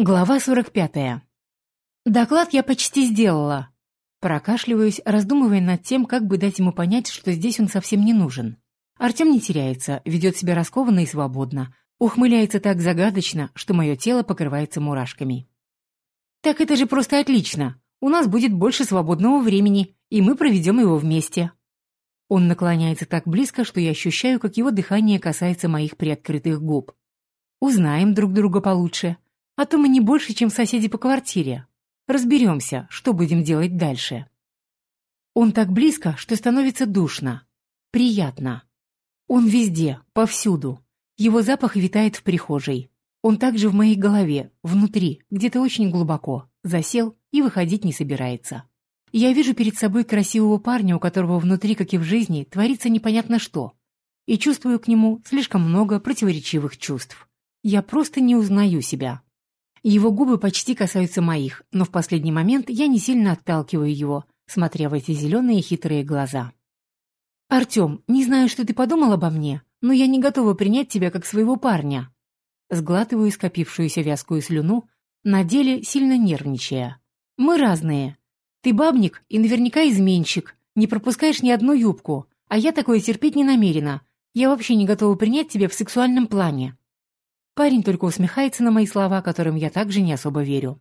Глава 45. Доклад я почти сделала. Прокашливаюсь, раздумывая над тем, как бы дать ему понять, что здесь он совсем не нужен. Артем не теряется, ведет себя раскованно и свободно, ухмыляется так загадочно, что мое тело покрывается мурашками. «Так это же просто отлично! У нас будет больше свободного времени, и мы проведем его вместе». Он наклоняется так близко, что я ощущаю, как его дыхание касается моих приоткрытых губ. Узнаем друг друга получше — а то мы не больше, чем соседи по квартире. Разберемся, что будем делать дальше. Он так близко, что становится душно. Приятно. Он везде, повсюду. Его запах витает в прихожей. Он также в моей голове, внутри, где-то очень глубоко, засел и выходить не собирается. Я вижу перед собой красивого парня, у которого внутри, как и в жизни, творится непонятно что. И чувствую к нему слишком много противоречивых чувств. Я просто не узнаю себя. Его губы почти касаются моих, но в последний момент я не сильно отталкиваю его, смотря в эти зеленые хитрые глаза. «Артем, не знаю, что ты подумал обо мне, но я не готова принять тебя как своего парня». Сглатываю скопившуюся вязкую слюну, на деле сильно нервничая. «Мы разные. Ты бабник и наверняка изменщик, не пропускаешь ни одну юбку, а я такое терпеть не намерена. Я вообще не готова принять тебя в сексуальном плане». Парень только усмехается на мои слова, которым я также не особо верю.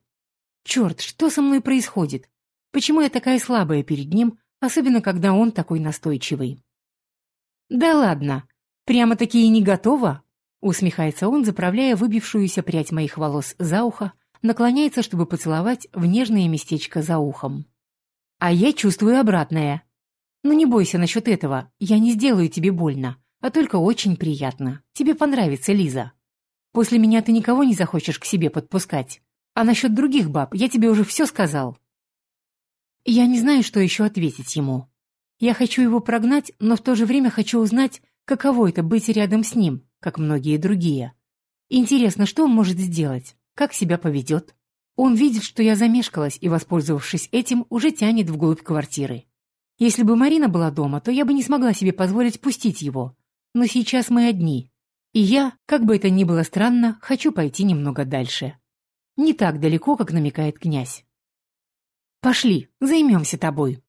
Черт, что со мной происходит? Почему я такая слабая перед ним, особенно когда он такой настойчивый? Да ладно, прямо-таки и не готова? Усмехается он, заправляя выбившуюся прядь моих волос за ухо, наклоняется, чтобы поцеловать в нежное местечко за ухом. А я чувствую обратное. Но не бойся насчет этого, я не сделаю тебе больно, а только очень приятно. Тебе понравится, Лиза. После меня ты никого не захочешь к себе подпускать. А насчет других баб я тебе уже все сказал». Я не знаю, что еще ответить ему. Я хочу его прогнать, но в то же время хочу узнать, каково это быть рядом с ним, как многие другие. Интересно, что он может сделать, как себя поведет. Он видит, что я замешкалась и, воспользовавшись этим, уже тянет вглубь квартиры. Если бы Марина была дома, то я бы не смогла себе позволить пустить его. Но сейчас мы одни, и я, как бы это ни было странно, хочу пойти немного дальше. Не так далеко, как намекает князь. «Пошли, займемся тобой».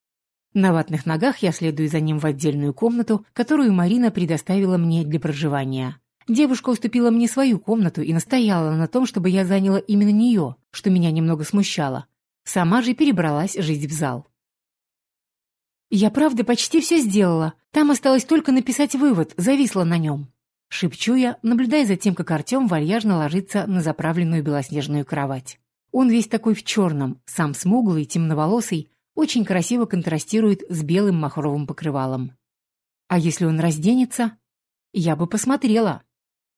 На ватных ногах я следую за ним в отдельную комнату, которую Марина предоставила мне для проживания. Девушка уступила мне свою комнату и настояла на том, чтобы я заняла именно нее, что меня немного смущало. Сама же перебралась жить в зал. Я правда почти все сделала. Там осталось только написать вывод, зависла на нем. Шепчу я, наблюдая за тем, как Артем вальяжно ложится на заправленную белоснежную кровать. Он весь такой в черном, сам смуглый, темноволосый, очень красиво контрастирует с белым махровым покрывалом. А если он разденется? Я бы посмотрела.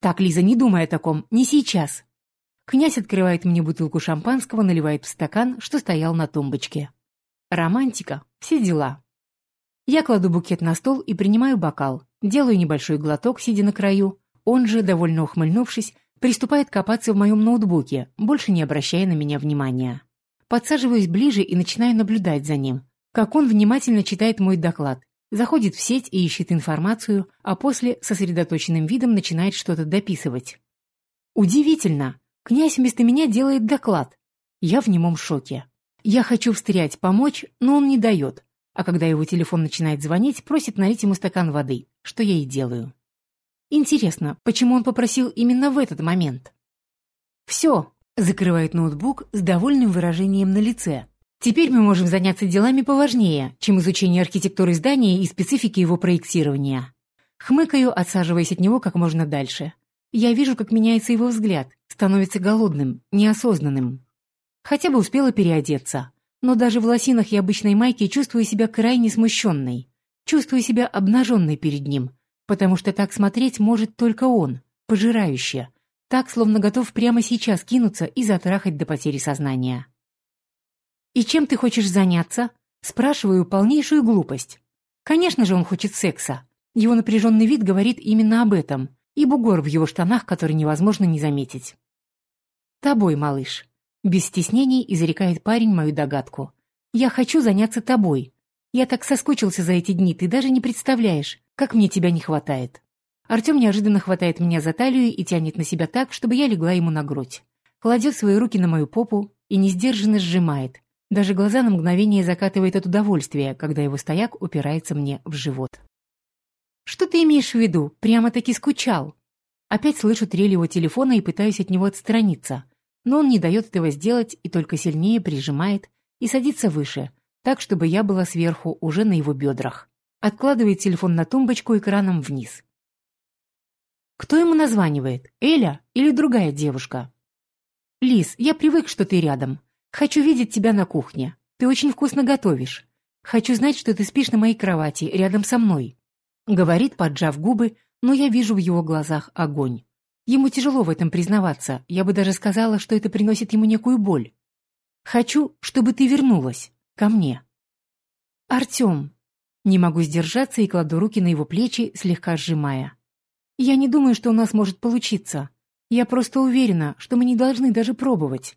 Так, Лиза, не думай о таком, не сейчас. Князь открывает мне бутылку шампанского, наливает в стакан, что стоял на тумбочке. Романтика, все дела. Я кладу букет на стол и принимаю бокал, делаю небольшой глоток, сидя на краю. Он же, довольно ухмыльнувшись, приступает копаться в моем ноутбуке, больше не обращая на меня внимания. Подсаживаюсь ближе и начинаю наблюдать за ним, как он внимательно читает мой доклад, заходит в сеть и ищет информацию, а после сосредоточенным видом начинает что-то дописывать. Удивительно! Князь вместо меня делает доклад. Я в немом шоке. Я хочу встрять, помочь, но он не дает, а когда его телефон начинает звонить, просит налить ему стакан воды, что я и делаю. Интересно, почему он попросил именно в этот момент? «Все», — закрывает ноутбук с довольным выражением на лице. «Теперь мы можем заняться делами поважнее, чем изучение архитектуры здания и специфики его проектирования». Хмыкаю, отсаживаясь от него как можно дальше. Я вижу, как меняется его взгляд, становится голодным, неосознанным. Хотя бы успела переодеться но даже в лосинах и обычной майке чувствую себя крайне смущенной. Чувствую себя обнаженной перед ним, потому что так смотреть может только он, пожирающе, так, словно готов прямо сейчас кинуться и затрахать до потери сознания. «И чем ты хочешь заняться?» Спрашиваю полнейшую глупость. Конечно же он хочет секса. Его напряженный вид говорит именно об этом, и бугор в его штанах, который невозможно не заметить. «Тобой, малыш», без стеснений изрекает парень мою догадку. «Я хочу заняться тобой. Я так соскучился за эти дни, ты даже не представляешь, как мне тебя не хватает». Артем неожиданно хватает меня за талию и тянет на себя так, чтобы я легла ему на грудь. кладет свои руки на мою попу и несдержанно сжимает. Даже глаза на мгновение закатывает от удовольствия, когда его стояк упирается мне в живот. «Что ты имеешь в виду? Прямо-таки скучал?» Опять слышу трель его телефона и пытаюсь от него отстраниться. Но он не дает этого сделать и только сильнее прижимает и садится выше, так, чтобы я была сверху, уже на его бедрах. Откладывает телефон на тумбочку экраном вниз. Кто ему названивает? Эля или другая девушка? «Лис, я привык, что ты рядом. Хочу видеть тебя на кухне. Ты очень вкусно готовишь. Хочу знать, что ты спишь на моей кровати, рядом со мной». Говорит, поджав губы, но я вижу в его глазах огонь. Ему тяжело в этом признаваться, я бы даже сказала, что это приносит ему некую боль. «Хочу, чтобы ты вернулась. Ко мне». «Артем». Не могу сдержаться и кладу руки на его плечи, слегка сжимая. «Я не думаю, что у нас может получиться. Я просто уверена, что мы не должны даже пробовать».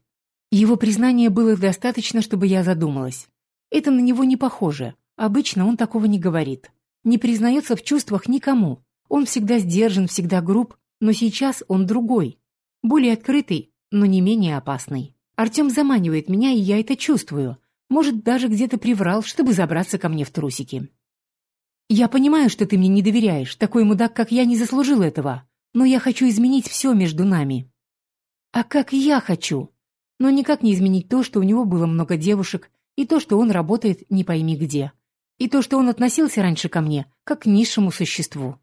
Его признание было достаточно, чтобы я задумалась. Это на него не похоже. Обычно он такого не говорит. Не признается в чувствах никому. Он всегда сдержан, всегда груб, но сейчас он другой. Более открытый, но не менее опасный. Артем заманивает меня, и я это чувствую. Может, даже где-то приврал, чтобы забраться ко мне в трусики. Я понимаю, что ты мне не доверяешь. Такой мудак, как я, не заслужил этого. Но я хочу изменить все между нами. А как я хочу? Но никак не изменить то, что у него было много девушек, и то, что он работает не пойми где. И то, что он относился раньше ко мне, как к низшему существу.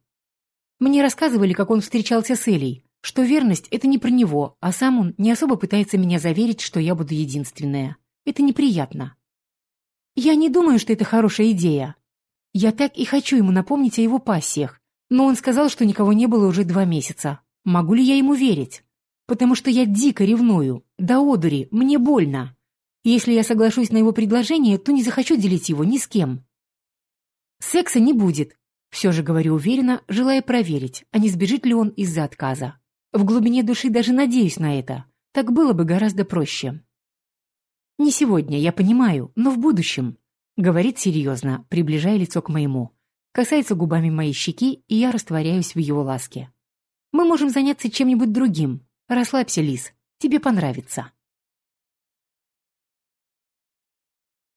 Мне рассказывали, как он встречался с Элей, что верность — это не про него, а сам он не особо пытается меня заверить, что я буду единственная. Это неприятно. Я не думаю, что это хорошая идея. Я так и хочу ему напомнить о его пассиях, но он сказал, что никого не было уже два месяца. Могу ли я ему верить? Потому что я дико ревную. Да одури, мне больно. Если я соглашусь на его предложение, то не захочу делить его ни с кем. Секса не будет, все же говорю уверенно, желая проверить, а не сбежит ли он из-за отказа. В глубине души даже надеюсь на это. Так было бы гораздо проще. «Не сегодня, я понимаю, но в будущем», — говорит серьезно, приближая лицо к моему. Касается губами моей щеки, и я растворяюсь в его ласке. «Мы можем заняться чем-нибудь другим. Расслабься, Лис, тебе понравится».